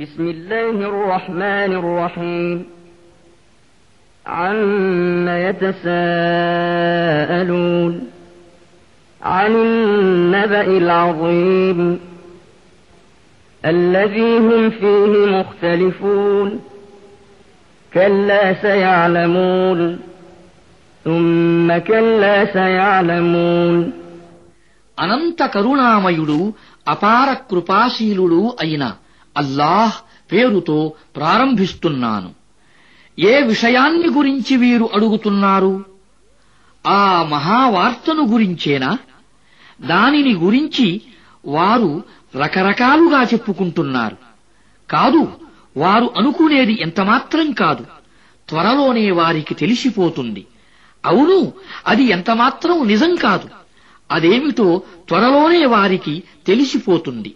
بسم الله الرحمن الرحيم عم يتساءلون عن النبأ العظيم الذي هم فيه مختلفون كلا سيعلمون ثم كلا سيعلمون అనంత కరుణామయుడు అపార కృపాశీలుడు అయిన అల్లాహ్ పేరుతో ప్రారంభిస్తున్నాను. ఏ విషయాన్ని గురించి వీరు అడుగుతున్నారు? ఆ మహావార్తను గురించేనా? దానిని గురించి వారు రకరకాలుగా చెప్పుకుంటున్నారు. కాదు వారు అనుకునేది ఎంతమాత్రం కాదు. త్వరలోనే వారికి తెలిసిపోతుంది. అవును అది ఎంతమాత్రం నిజం కాదు. అదేమిటో త్వరలోనే వారికి తెలిసిపోతుంది.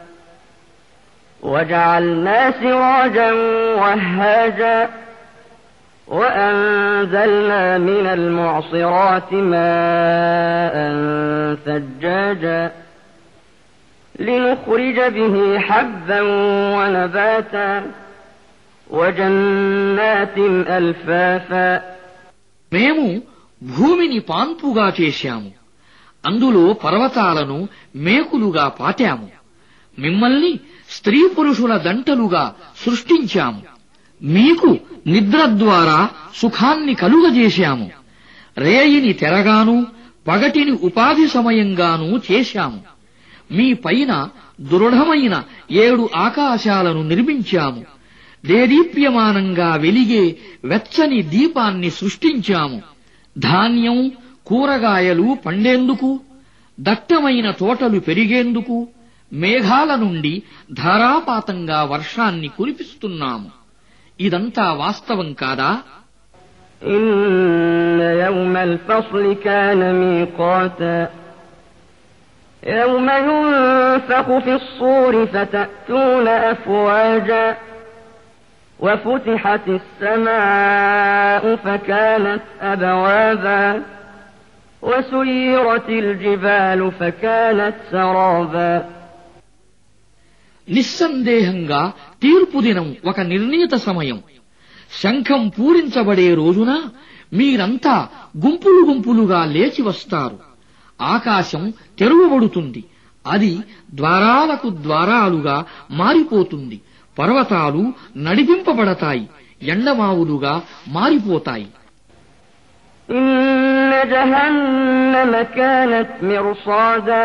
وجعلنا سراجا وهاجا وأنزلنا من المعصرات ماء ثجاجا لنخرج به حبا ونباتا وجنات ألفافا మేము భూమిని పాన్పుగా చేశాము అందులో పర్వతాలను మేకులుగా పాటాము మిమ్మల్ని స్త్రీ పురుషుల దంటలుగా సృష్టించాము. మీకు నిద్ర ద్వారా సుఖాన్ని కలుగజేశాము. రేయిని తెరగాను పగటిని ఉపాధి సమయంగానూ చేశాము. మీ పైన దృఢమైన ఏడు ఆకాశాలను నిర్మించాము. దేదీప్యమానంగా వెలిగే వెచ్చని దీపాన్ని సృష్టించాము. ధాన్యం కూరగాయలు పండేందుకు దట్టమైన తోటలు పెరిగేందుకు మేఘాల నుండి ధారాపాతంగా వర్షాన్ని కురిపిస్తున్నాము ఇదంతా వాస్తవం కాదా إن يوم الفصل كان ميقاتا يوم ينفخ في الصور فتأتون أفواجا وفتحت السماء فكانت أبوابا وسيرت الجبال فكانت سرابا నిస్సందేహంగా తీర్పు దినం ఒక నిర్ణీత సమయం శంఖం పూరించబడే రోజున మీరంతా గుంపులు గుంపులుగా లేచి వస్తారు ఆకాశం తెరువబడుతుంది అది ద్వారాలకు ద్వారాలుగా మారిపోతుంది పర్వతాలు నడిపింపబడతాయి ఎండమావులుగా మారిపోతాయి إن جهنم كانت مرصادا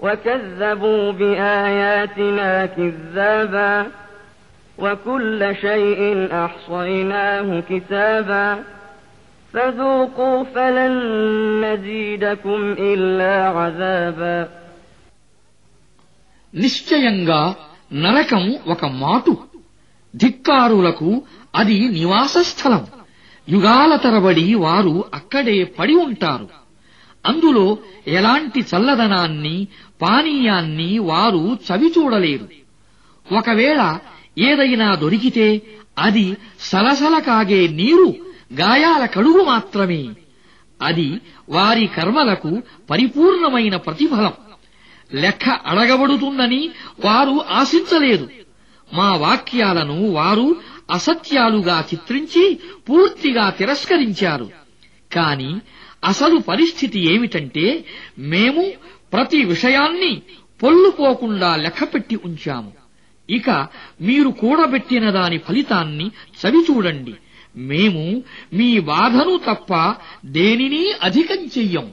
وكذبوا بآياتنا كذابا وكل شيء أحصيناه كتابا فذوقوا فلن نزيدكم إلا عذابا నిశ్చయంగా నరకం ఒక మాటు ధిక్కారులకు అది నివాస స్థలం యుగాల తరబడి వారు అక్కడే పడి ఉంటారు అందులో ఎలాంటి చల్లదనాన్ని పానీయాన్ని వారు చవిచూడలేరు ఒకవేళ ఏదైనా దొరికితే అది సలసల కాగే నీరు గాయాల కడుగు మాత్రమే. అది వారి కర్మలకు పరిపూర్ణమైన ప్రతిఫలం. లెక్క అడగబడుతుందని వారు ఆశించలేదు. మా వాక్యాలను వారు అసత్యాలుగా చిత్రించి పూర్తిగా తిరస్కరించారు. కాని అసలు పరిస్థితి ఏమిటంటే మేము ప్రతి విషయాన్ని పొల్లుపోకుండా లెక్కపెట్టి ఉంచాము ఇక మీరు కూడబెట్టిన దాని ఫలితాన్ని చవిచూడండి మేము మీ బాధను తప్ప దేనినీ అధికం చెయ్యం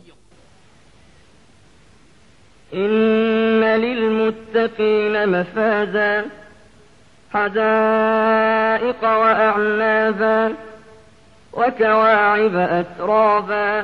إن للمتقين مفازا حدائق وأعنابا وكواعب أترابا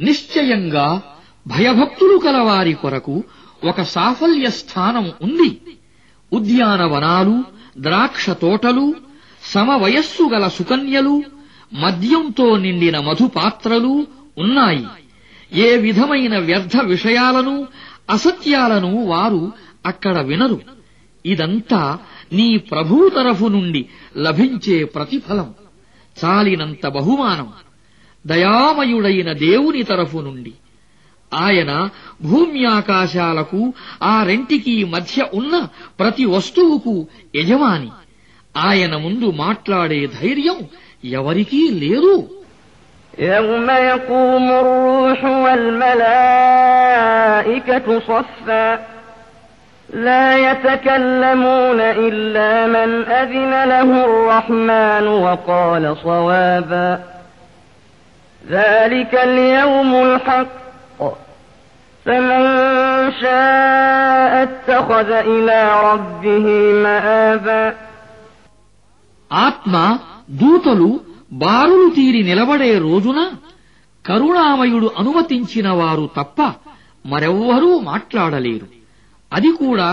నిశ్చయంగా భయభక్తులు కలవారి కొరకు ఒక సాఫల్య స్థానం ఉంది. ఉద్యానవనాలు ద్రాక్ష తోటలు సమవయస్సు గల సుకన్యలు మద్యంతో నిండిన మధుపాత్రలు ఉన్నాయి. ఏ విధమైన వ్యర్థ విషయాలను అసత్యాలను వారు అక్కడ వినరు. ఇదంతా నీ ప్రభూ తరఫు నుండి లభించే ప్రతిఫలం. చాలినంత బహుమానం. దయామయుడైన దేవుని తరఫు నుండి ఆయన భూమ్యాకాశాలకు ఆ రెంటికి మధ్య ఉన్న ప్రతి వస్తువుకు యజమాని ఆయన ముందు మాట్లాడే ధైర్యం ఎవరికీ లేదు يوم يقوم الروح والملائكة صفا لا يتكلمون إلا من أذن له الرحمن وقال صوابا ذلك اليوم الحق فمن شاء اتخذ إلى ربه مآبا ఆత్మ దూతలు బారులు తీరి నిలబడే రోజున కరుణామయుడు అనుమతించిన వారు తప్ప మరెవ్వరూ మాట్లాడలేరు అది కూడా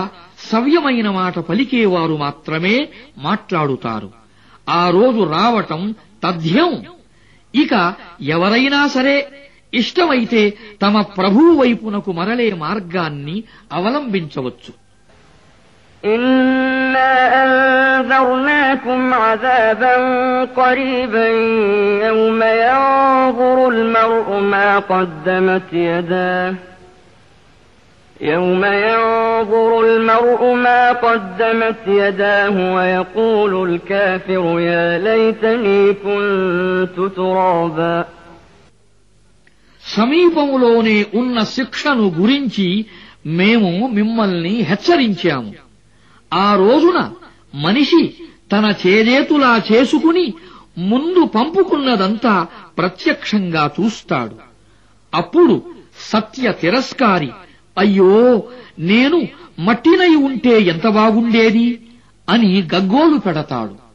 సవ్యమైన మాట పలికేవారు మాత్రమే మాట్లాడుతారు ఆ రోజు రావటం తథ్యం ఇక ఎవరైనా సరే ఇష్టమైతే తమ ప్రభువు వైపునకు మరలే మార్గాన్ని అవలంబించవచ్చు إنا أنذرناكم عذابا قريبا يوم ينظر المرء ما قدمت يداه يوم ينظر المرء ما قدمت يداه ويقول الكافر يا ليتني كنت ترابا సమీపములోనే ఉన్న శిక్షను గురించి మేము మిమ్మల్ని హెచ్చరించాము ఆ రోజున మనిషి తన చేజేతులా చేసుకుని ముందు పంపుకున్నదంతా ప్రత్యక్షంగా చూస్తాడు అప్పుడు సత్య తిరస్కారి అయ్యో నేను మట్టినై ఉంటే ఎంత బాగుండేది? అని గగ్గోలు పెడతాడు.